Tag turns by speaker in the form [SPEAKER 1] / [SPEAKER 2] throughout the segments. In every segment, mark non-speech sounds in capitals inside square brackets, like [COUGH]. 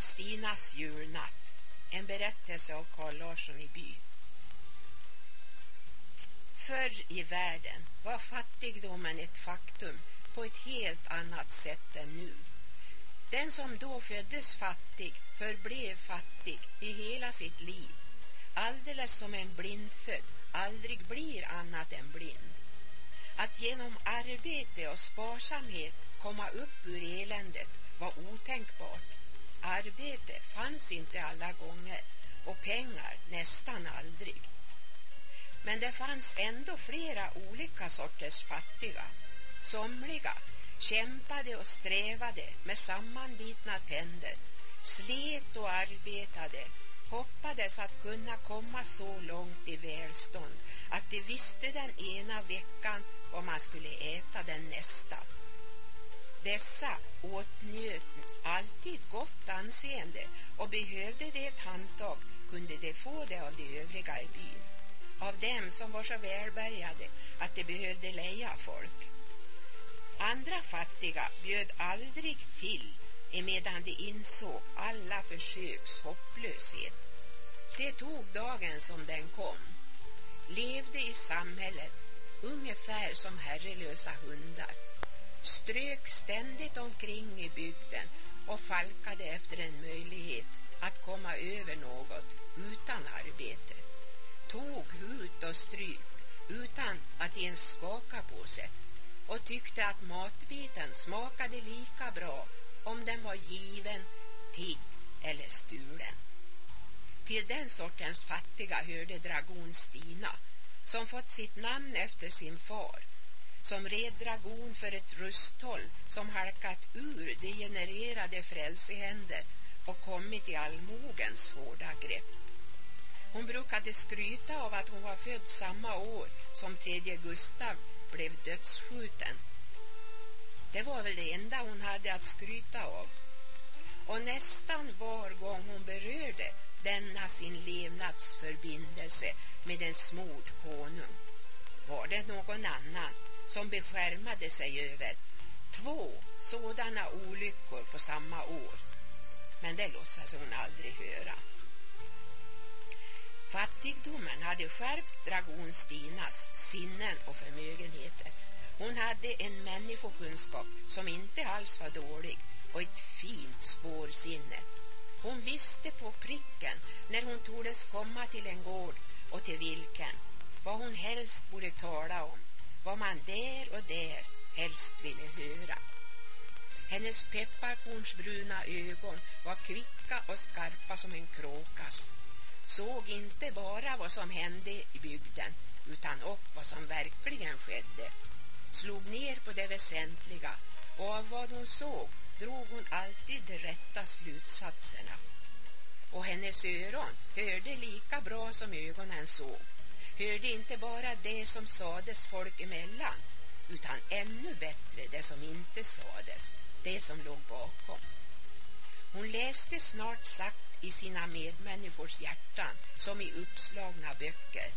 [SPEAKER 1] Stinas julnatt. En berättelse av Carl Larsson i by. Förr i världen var fattigdomen ett faktum på ett helt annat sätt än nu. Den som då föddes fattig förblev fattig i hela sitt liv, alldeles som en blindfödd aldrig blir annat än blind. Att genom arbete och sparsamhet komma upp ur eländet var otänkbart. Arbete fanns inte alla gånger och pengar nästan aldrig. Men det fanns ändå flera olika sorters fattiga. Somliga kämpade och strävade med sammanbitna tänder, slet och arbetade, hoppades att kunna komma så långt i välstånd att de visste den ena veckan vad man skulle äta den nästa. Dessa åtnjöt anseende och behövde de ett handtag kunde de få det av de övriga i byn. Av dem som var så välbärgade att de behövde leja folk. Andra fattiga bjöd aldrig till emedan de insåg alla försöks hopplöshet. De tog dagen som den kom, levde i samhället ungefär som herrelösa hundar, strök ständigt omkring i bygden och falkade efter en möjlighet att komma över något utan arbete, tog hut och stryk utan att ens skaka på sig och tyckte att matbiten smakade lika bra om den var given, tigg eller stulen. Till den sortens fattiga hörde dragon Stina som fått sitt namn efter sin far som red dragon för ett rusthåll som halkat ur degenererade frälsehänder och kommit i allmogens hårda grepp. Hon brukade skryta av att hon var född samma år som tredje Gustav blev dödsskjuten. Det var väl det enda hon hade att skryta av. Och nästan var gång hon berörde denna sin levnadsförbindelse med en smord konung var det någon annan som beskärmade sig över två sådana olyckor på samma år. Men det låtsas hon aldrig höra. Fattigdomen hade skärpt dragon Stinas sinnen och förmögenheter. Hon hade en människokunskap som inte alls var dålig och ett fint spårsinne. Hon visste på pricken när hon tordes komma till en gård och till vilken, vad hon helst borde tala om, vad man där och där helst ville höra. Hennes pepparkornsbruna ögon var kvicka och skarpa som en kråkas såg inte bara vad som hände i bygden utan också vad som verkligen skedde. Slog ner på det väsentliga och av vad hon såg drog hon alltid de rätta slutsatserna. Och hennes öron hörde lika bra som ögonen såg. Hörde inte bara det som sades folk emellan utan ännu bättre det som inte sades, det som låg bakom. Hon läste snart sagt i sina medmänniskors hjärtan som i uppslagna böcker.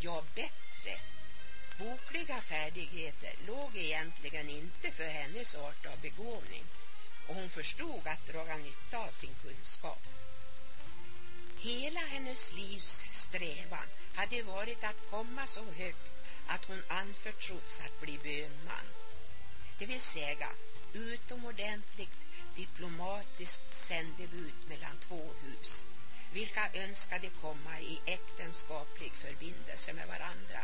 [SPEAKER 1] Ja, bättre. Bokliga färdigheter låg egentligen inte för hennes art av begåvning och hon förstod att draga nytta av sin kunskap. Hela hennes livs strävan hade varit att komma så högt att hon anförtrotts att bli bönman. Det vill säga utomordentligt diplomatiskt sändebud mellan två hus vilka önskade komma i äktenskaplig förbindelse med varandra.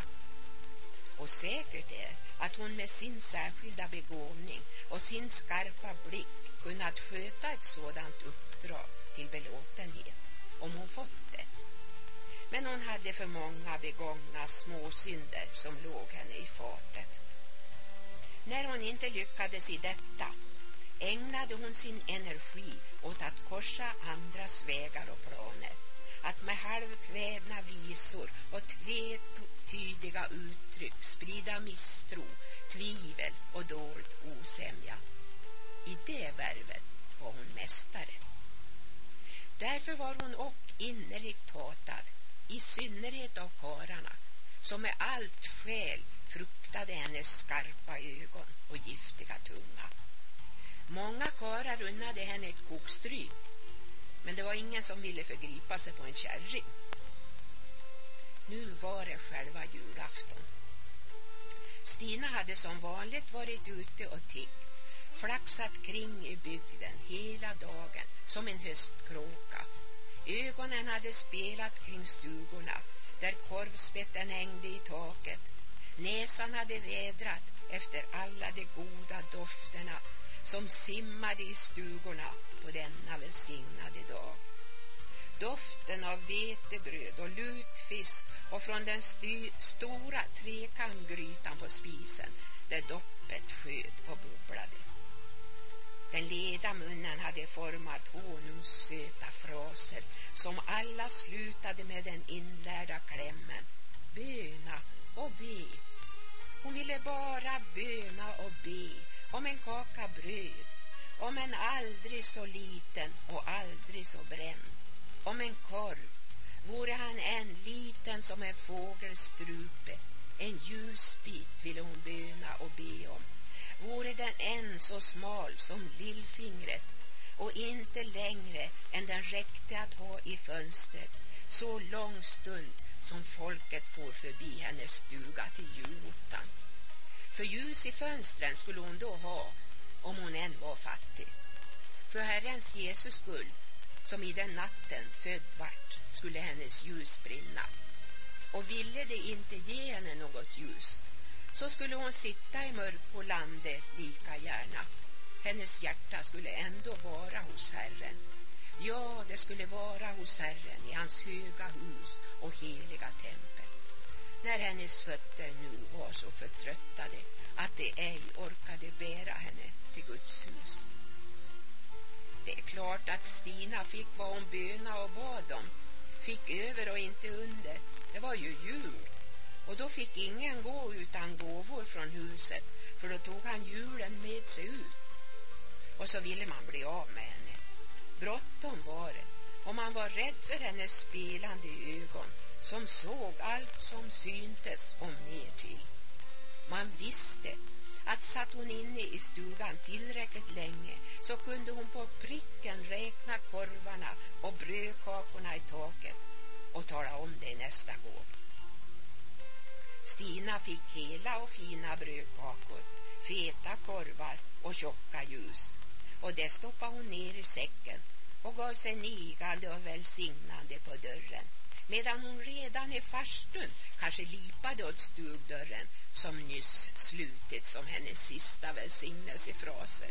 [SPEAKER 1] Och säkert är att hon med sin särskilda begåvning och sin skarpa blick kunnat sköta ett sådant uppdrag till belåtenhet om hon fått det. Men hon hade för många begångna småsynder som låg henne i fatet. När hon inte lyckades i detta ägnade hon sin energi åt att korsa andras vägar och planer, att med halvkvävna visor och tvetydiga uttryck sprida misstro, tvivel och dold osämja. I det värvet var hon mästare. Därför var hon och innerligt hatad, i synnerhet av kararna, som med allt skäl fruktade hennes skarpa ögon och giftiga tunga. Många karar unnade henne ett kokstryk men det var ingen som ville förgripa sig på en kärring. Nu var det själva julafton. Stina hade som vanligt varit ute och tiggt, flaxat kring i bygden hela dagen som en höstkråka. Ögonen hade spelat kring stugorna där korvspetten hängde i taket. Näsan hade vädrat efter alla de goda dofterna som simmade i stugorna på denna välsignade dag. Doften av vetebröd och lutfisk och från den stora trekantgrytan på spisen där doppet sköt och bubblade. Den leda munnen hade format honungssöta fraser som alla slutade med den inlärda klämmen. Böna och be. Hon ville bara böna och be om en kaka bröd, om en aldrig så liten och aldrig så bränd, om en korv, vore han än liten som en fågelstrupe, en ljusbit ville hon böna och be om. Vore den än så smal som lillfingret och inte längre än den räckte att ha i fönstret så lång stund som folket får förbi hennes stuga till julottan. För ljus i fönstren skulle hon då ha om hon än var fattig. För Herrens Jesus skull, som i den natten född vart, skulle hennes ljus brinna. Och ville det inte ge henne något ljus, så skulle hon sitta i mörk på landet lika gärna. Hennes hjärta skulle ändå vara hos Herren. Ja, det skulle vara hos Herren i hans höga hus och heliga tempel när hennes fötter nu var så förtröttade att de ej orkade bära henne till Guds hus. Det är klart att Stina fick vad hon böna och bad om, fick över och inte under. Det var ju jul och då fick ingen gå utan gåvor från huset för då tog han julen med sig ut. Och så ville man bli av med henne. Bråttom var det och man var rädd för hennes spelande ögon som såg allt som syntes och mer till. Man visste att satt hon inne i stugan tillräckligt länge så kunde hon på pricken räkna korvarna och brödkakorna i taket och tala om det nästa gång. Stina fick hela och fina brödkakor, feta korvar och tjocka ljus och det stoppade hon ner i säcken och gav sig nigande och välsignande på dörren medan hon redan i farstun kanske lipade åt stugdörren som nyss slutit som hennes sista välsignelsefraser.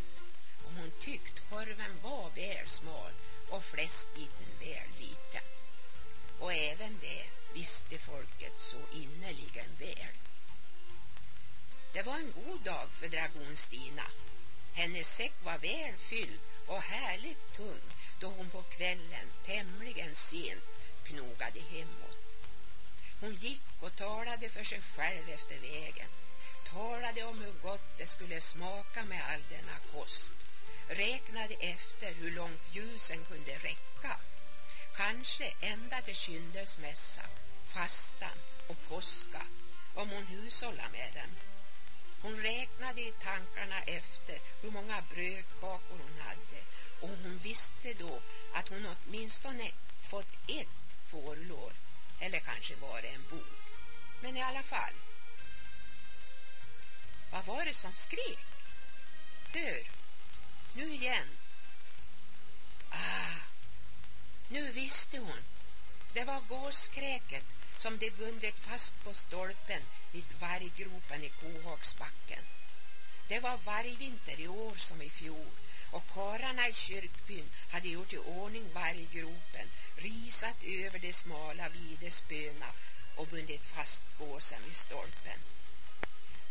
[SPEAKER 1] Om hon tyckt korven var väl smal och fläskbiten väl liten. Och även det visste folket så innerligen väl. Det var en god dag för dragon Stina. Hennes säck var väl fylld och härligt tung då hon på kvällen tämligen sent knogade hemåt. Hon gick och talade för sig själv efter vägen. Talade om hur gott det skulle smaka med all denna kost. Räknade efter hur långt ljusen kunde räcka. Kanske ända till kyndelsmässa, fastan och påska om hon hushållade med dem. Hon räknade i tankarna efter hur många brödkakor hon hade och hon visste då att hon åtminstone fått ett fårlår eller kanske var det en bok. Men i alla fall. Vad var det som skrek? Hör, nu igen. Ah, nu visste hon. Det var gåskräket som de bundit fast på stolpen vid varggropen i Kohagsbacken. Det var vargvinter i år som i fjol och kararna i kyrkbyn hade gjort i ordning varggropen, risat över det smala videspöna och bundit fast gåsen vid stolpen.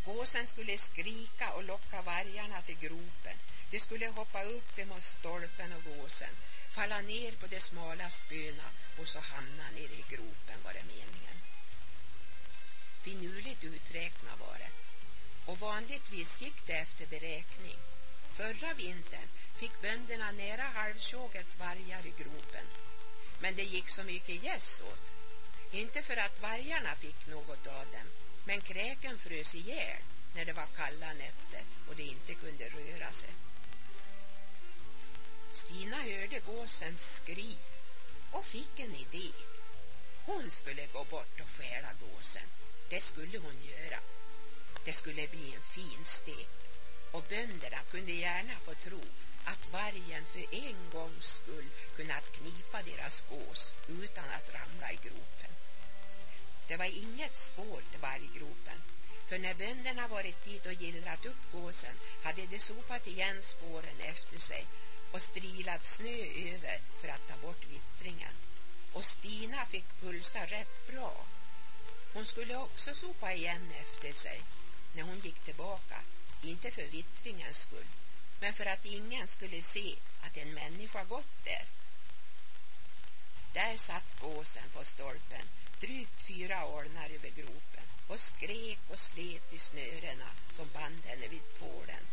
[SPEAKER 1] Gåsen skulle skrika och locka vargarna till gropen. De skulle hoppa upp emot stolpen och gåsen, falla ner på det smala spöna och så hamna ner i gropen var det meningen. Finurligt uträknat var det. Och vanligtvis gick det efter beräkning. Förra vintern fick bönderna nära halvtjoget vargar i gropen. Men det gick så mycket gäss åt. Inte för att vargarna fick något av dem, men kräken frös ihjäl när det var kalla nätter och det inte kunde röra sig. Stina hörde gåsens skri och fick en idé. Hon skulle gå bort och stjäla gåsen. Det skulle hon göra. Det skulle bli en fin stek och bönderna kunde gärna få tro att vargen för en gångs skull kunnat knipa deras gås utan att ramla i gropen. Det var inget spår till varggropen för när bönderna varit dit och gillrat upp gåsen hade de sopat igen spåren efter sig och strilat snö över för att ta bort vittringen. Och Stina fick pulsa rätt bra. Hon skulle också sopa igen efter sig när hon gick tillbaka, inte för vittringens skull, men för att ingen skulle se att en människa gått där. Där satt gåsen på stolpen, drygt fyra alnar över gropen och skrek och slet i snörena som band henne vid pålen.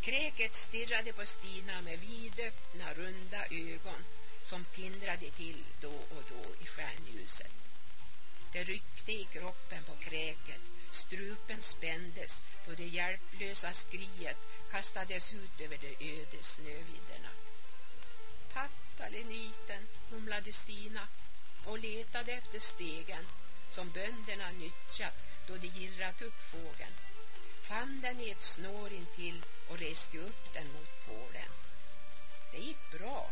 [SPEAKER 1] Kräket stirrade på Stina med vidöppna runda ögon som tindrade till då och då i stjärnljuset. Det ryckte i kroppen på kräket, strupen spändes då det hjälplösa skriet kastades ut över de öde snövidderna. Tattaleniten, mumlade Stina och letade efter stegen som bönderna nyttjat då de gillrat upp fågeln. Fann den i ett snår intill och reste upp den mot pålen. Det gick bra.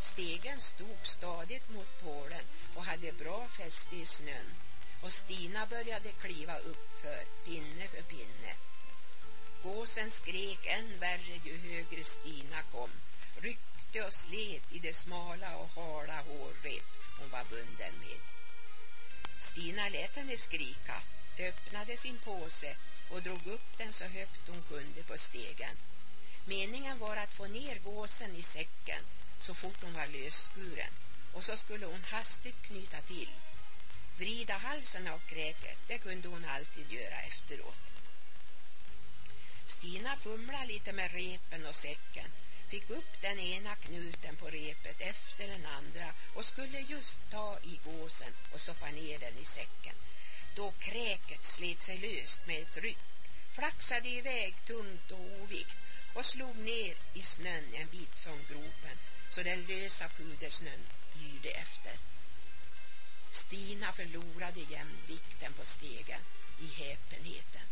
[SPEAKER 1] Stegen stod stadigt mot pålen och hade bra fäste i snön och Stina började kliva uppför, pinne för pinne. Gåsen skrek än värre ju högre Stina kom, ryckte och slet i det smala och hala hårrep hon var bunden med. Stina lät henne skrika, öppnade sin påse och drog upp den så högt hon kunde på stegen. Meningen var att få ner gåsen i säcken så fort hon var lösskuren och så skulle hon hastigt knyta till. Vrida halsen av kräket, det kunde hon alltid göra efteråt. Stina fumlade lite med repen och säcken, fick upp den ena knuten på repet efter den andra och skulle just ta i gåsen och stoppa ner den i säcken. Då kräket slet sig löst med ett ryck, flaxade iväg tungt och ovikt och slog ner i snön en bit från gropen så den lösa pudersnön yrde efter. Stina förlorade jämvikten på stegen i häpenheten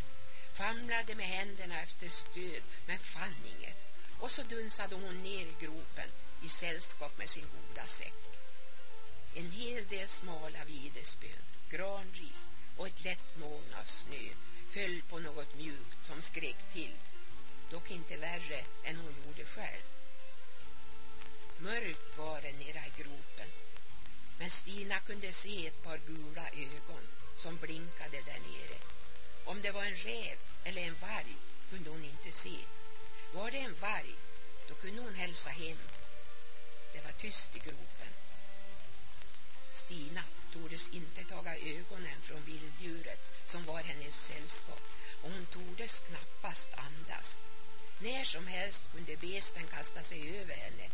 [SPEAKER 1] famlade med händerna efter stöd men fann inget och så dunsade hon ner i gropen i sällskap med sin goda säck. En hel del smala videspön, granris och ett lätt moln av snö föll på något mjukt som skrek till, dock inte värre än hon gjorde själv. Mörkt var det nere i gropen, men Stina kunde se ett par gula ögon som blinkade där nere. Om det var en räv eller en varg kunde hon inte se. Var det en varg, då kunde hon hälsa hem. Det var tyst i gropen. Stina tordes inte taga ögonen från vilddjuret som var hennes sällskap och hon tordes knappast andas. När som helst kunde besten kasta sig över henne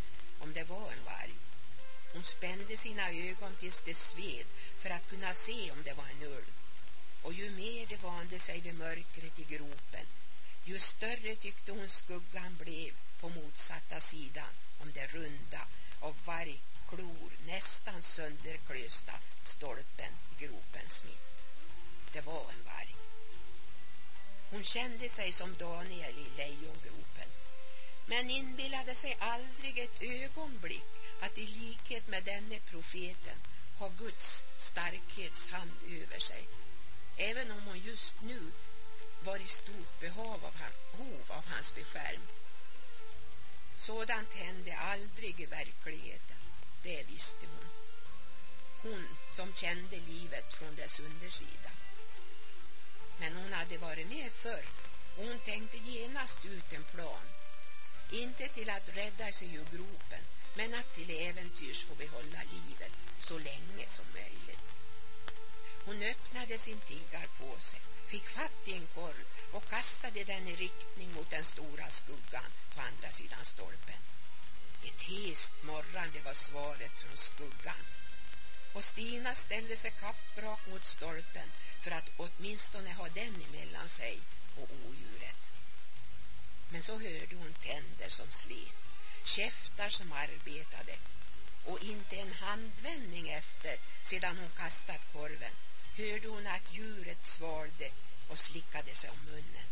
[SPEAKER 1] om det var en varg. Hon spände sina ögon tills det sved för att kunna se om det var en ulv och ju mer det vande sig vid mörkret i gropen, ju större tyckte hon skuggan blev på motsatta sidan om det runda av vargklor nästan sönderklösta stolpen i gropens mitt. Det var en varg. Hon kände sig som Daniel i lejongropen, men inbillade sig aldrig ett ögonblick att i likhet med denne profeten ha Guds starkhetshand över sig även om hon just nu var i stort behov av, han, behov av hans beskärm. Sådant hände aldrig i verkligheten, det visste hon. Hon som kände livet från dess undersida. Men hon hade varit med förr och hon tänkte genast ut en plan. Inte till att rädda sig ur gropen, men att till äventyrs få behålla livet så länge som möjligt. Hon öppnade sin tiggarpåse, fick fatt i en korv och kastade den i riktning mot den stora skuggan på andra sidan stolpen. Ett hest morrande var svaret från skuggan. Och Stina ställde sig kapprak mot stolpen för att åtminstone ha den emellan sig och odjuret. Men så hörde hon tänder som slet, käftar som arbetade och inte en handvändning efter sedan hon kastat korven hörde hon att djuret svalde och slickade sig om munnen.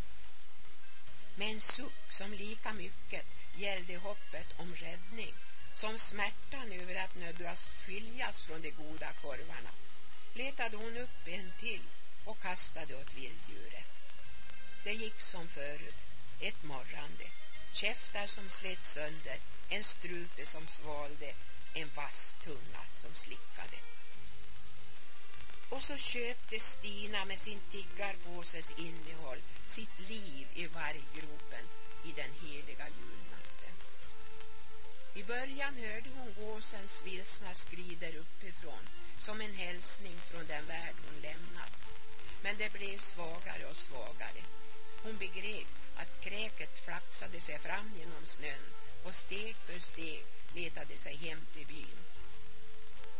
[SPEAKER 1] Med en suck som lika mycket gällde hoppet om räddning som smärtan över att nödgas skiljas från de goda korvarna letade hon upp en till och kastade åt vilddjuret. Det gick som förut, ett morrande, käftar som slet sönder, en strupe som svalde, en vass tunga som slickade. Och så köpte Stina med sin tiggarpåses innehåll sitt liv i varggropen i den heliga julnatten. I början hörde hon gåsens vilsna skrider uppifrån som en hälsning från den värld hon lämnat. Men det blev svagare och svagare. Hon begrep att kräket flaxade sig fram genom snön och steg för steg letade sig hem till byn.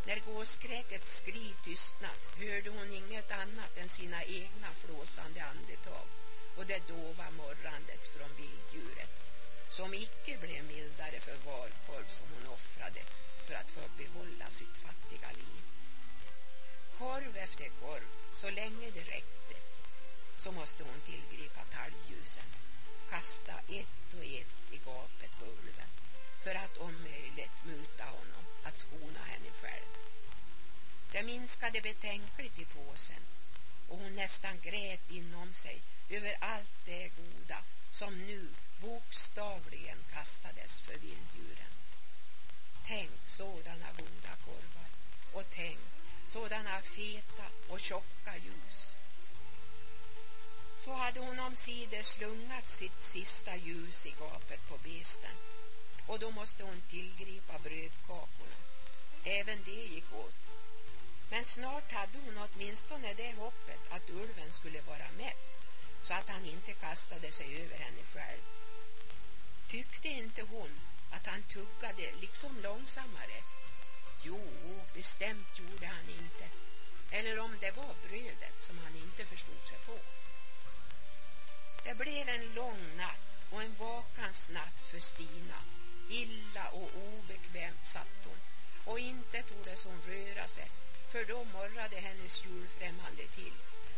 [SPEAKER 1] När gåskräkets skri tystnat hörde hon inget annat än sina egna flåsande andetag och det dova morrandet från vilddjuret som icke blev mildare för valkorv som hon offrade för att få behålla sitt fattiga liv. Korv efter korv, så länge det räckte, så måste hon tillgripa talgljusen, ett och ett i gapet på ulven för att om möjligt muta honom att skona henne själv. Det minskade betänkligt i påsen och hon nästan grät inom sig över allt det goda som nu bokstavligen kastades för vilddjuren. Tänk sådana goda korvar och tänk sådana feta och tjocka ljus. Så hade hon omsider slungat sitt sista ljus i gapet på besten och då måste hon tillgripa brödkakorna. Även det gick åt. Men snart hade hon åtminstone det hoppet att ulven skulle vara mätt så att han inte kastade sig över henne själv. Tyckte inte hon att han tuggade liksom långsammare? Jo, bestämt gjorde han inte. Eller om det var brödet som han inte förstod sig på. Det blev en lång natt och en vakans natt för Stina. Illa och obekvämt satt hon och inte tordes hon röra sig för då morrade hennes julfrämmande till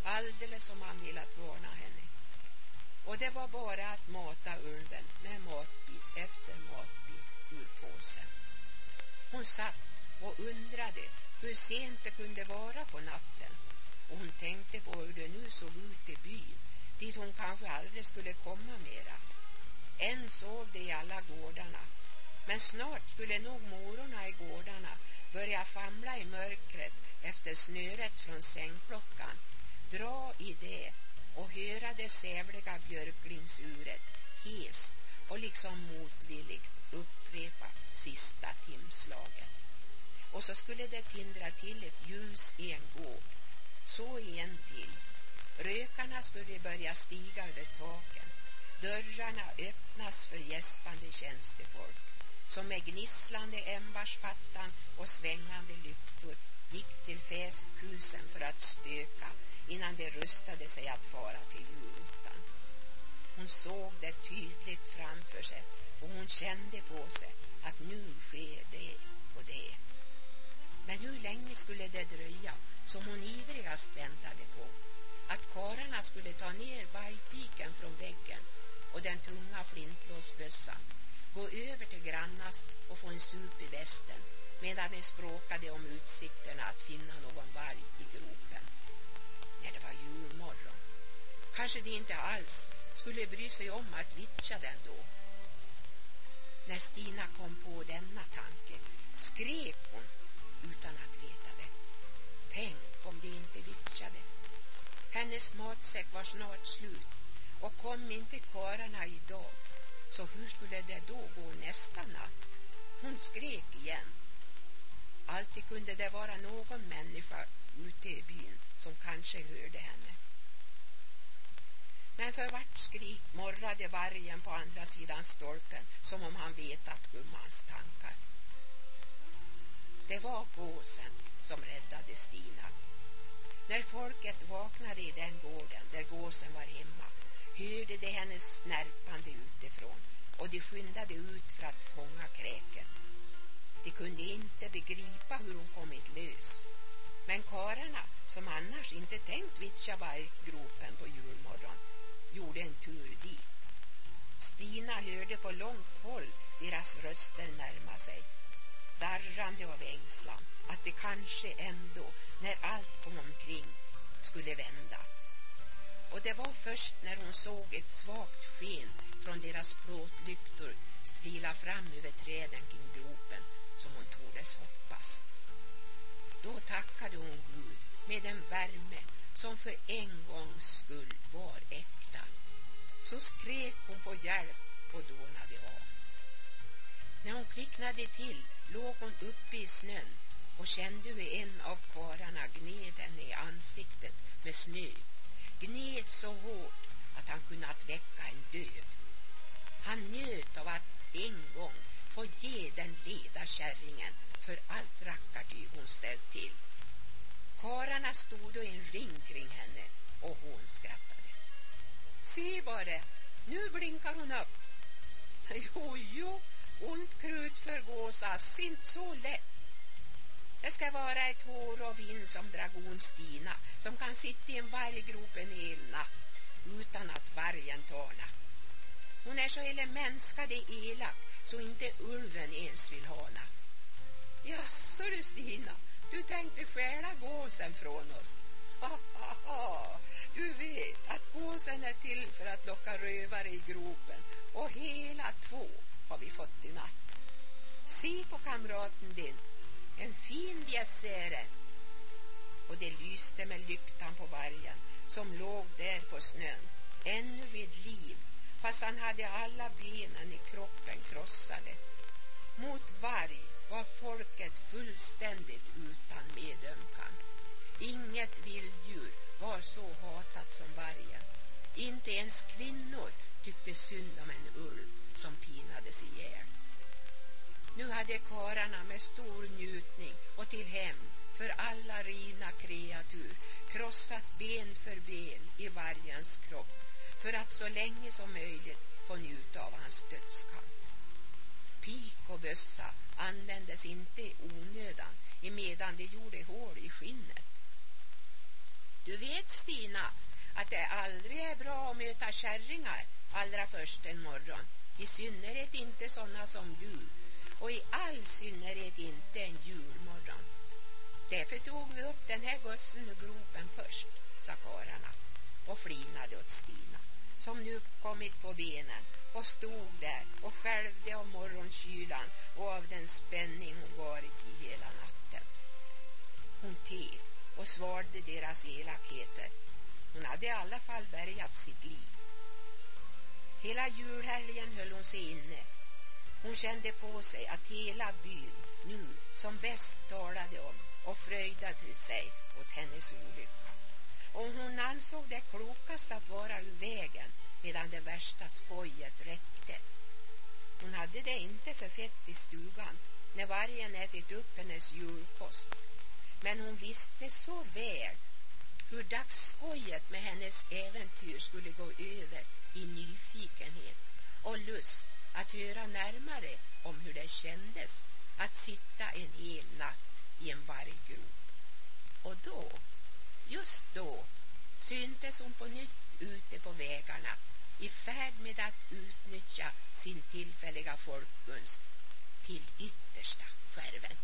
[SPEAKER 1] alldeles som han velat varna henne. Och det var bara att mata ulven med matbit efter matbit ur påsen. Hon satt och undrade hur sent det kunde vara på natten och hon tänkte på hur det nu såg ut i byn dit hon kanske aldrig skulle komma mera. Än sov det i alla gårdarna men snart skulle nog mororna i gårdarna börja famla i mörkret efter snöret från sängklockan, dra i det och höra det sävliga björklingsuret hest och liksom motvilligt upprepa sista timslaget. Och så skulle det tindra till ett ljus i en gård, så i en till. Rökarna skulle börja stiga över taken, dörrarna öppnas för gäspande tjänstefolk som med gnisslande ämbarsfattan och svängande lyktor gick till fäskusen för att stöka innan de rustade sig att fara till julottan. Hon såg det tydligt framför sig och hon kände på sig att nu sker det och det. Men hur länge skulle det dröja som hon ivrigast väntade på? Att kararna skulle ta ner vajpiken från väggen och den tunga flintlåsbössan gå över till grannas och få en sup i västen medan de språkade om utsikterna att finna någon varg i gropen. När det var julmorgon kanske de inte alls skulle bry sig om att vitcha den då. När Stina kom på denna tanke skrek hon utan att veta det. Tänk om de inte vitchade. Hennes matsäck var snart slut och kom inte kararna idag så hur skulle det då gå nästa natt? Hon skrek igen. Alltid kunde det vara någon människa ute i byn som kanske hörde henne. Men för vart skrik morrade vargen på andra sidan stolpen som om han vetat gummans tankar. Det var gåsen som räddade Stina. När folket vaknade i den gården där gåsen var hemma hörde de hennes snärpande utifrån och de skyndade ut för att fånga kräket. De kunde inte begripa hur hon kommit lös. Men kararna, som annars inte tänkt vitcha gropen på julmorgon, gjorde en tur dit. Stina hörde på långt håll deras röster närma sig, darrande av ängslan att det kanske ändå, när allt kom omkring, skulle vända. Och det var först när hon såg ett svagt sken från deras plåtlyktor strila fram över träden kring gropen som hon tordes hoppas. Då tackade hon Gud med en värme som för en gångs skull var äkta. Så skrek hon på hjälp och dånade av. När hon kvicknade till låg hon uppe i snön och kände hur en av kararna gned henne i ansiktet med snö. Gned så hårt att han kunnat väcka en död. Han njöt av att en gång få ge den leda kärringen för allt rackartyg hon ställt till. Kararna stod då i en ring kring henne och hon skrattade. Se bara, nu blinkar hon upp. [LAUGHS] Jo, jo, ont krut förgåsas, inte så lätt. Det ska vara ett hår av vind som dragon Stina som kan sitta i en varggrop en hel natt utan att vargen talar. Hon är så elementskade elak så inte ulven ens vill hana. Jaså du Stina, du tänkte stjäla gåsen från oss. Ha, ha, ha. Du vet att gåsen är till för att locka rövare i gropen och hela två har vi fått i natt. Se på kamraten din, en fin bjässäre. Och det lyste med lyktan på vargen som låg där på snön, ännu vid liv fast han hade alla benen i kroppen krossade. Mot varg var folket fullständigt utan medömkan. Inget vilddjur var så hatat som vargen. Inte ens kvinnor tyckte synd om en ulv som pinades ihjäl. Nu hade kararna med stor njutning och till hem för alla rina kreatur krossat ben för ben i vargens kropp för att så länge som möjligt få njuta av hans dödskamp. Pik och bössa användes inte i onödan emedan det gjorde hål i skinnet. Du vet Stina att det aldrig är bra att möta kärringar allra först en morgon. I synnerhet inte sådana som du och i all synnerhet inte en julmorgon. Därför tog vi upp den här gossen ur gropen först, sa kararna och flinade åt Stina som nu kommit på benen och stod där och skälvde av morgonkylan och av den spänning hon varit i hela natten. Hon teg och svalde deras elakheter. Hon hade i alla fall bärgat sitt liv. Hela julhelgen höll hon sig inne. Hon kände på sig att hela byn nu som bäst talade om och fröjdade sig åt hennes olycka. Och hon ansåg det klokast att vara ur vägen medan det värsta skojet räckte. Hon hade det inte för fett i stugan när vargen ätit upp hennes julkost. Men hon visste så väl hur dagsskojet med hennes äventyr skulle gå över i nyfikenhet och lust att höra närmare om hur det kändes att sitta en hel natt i en varggrop. Och då, just då, syntes hon på nytt ute på vägarna i färd med att utnyttja sin tillfälliga folkgunst till yttersta skärven.